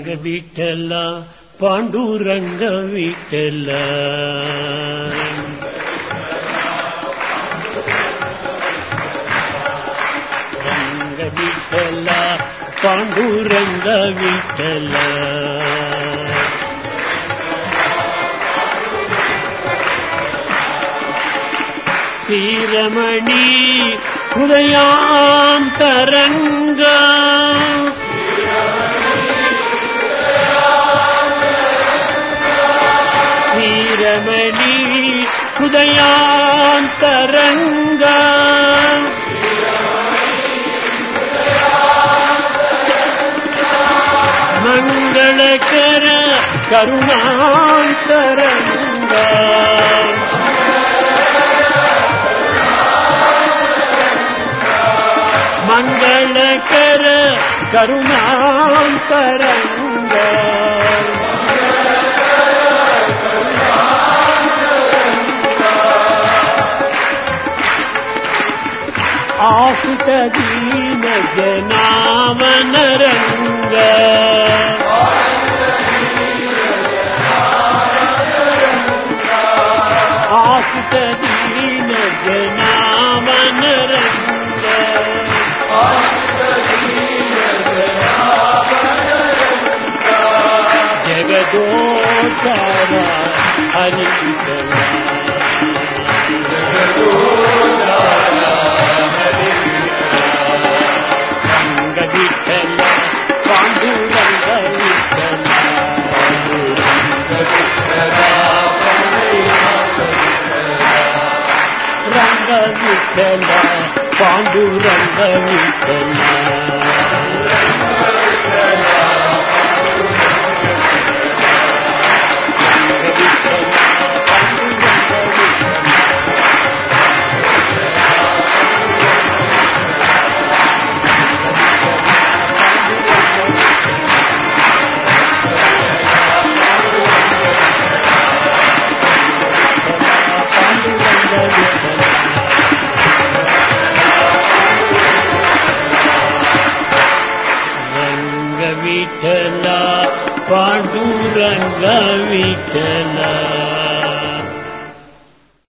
ரங்க வீட்டல்ல பாண்டூரங்க வீட்டல்ல. ரங்க வீட்டல்ல பாண்டூரங்க வீட்டல்ல. சீரமணி உதயாம் தரங்க ரமணி ஹுதயாந்தரங்க மங்களகர கருணாந்தரங்க மங்களகர கருணாந்தரங்க आशिक दीन जनावन रंग आशिक दीन जनावन रंग जगदो तारा हरि जगदो விட்டன பாண்டுரங்க விட்டன. विठला पाण्डुरङ्ग विठला.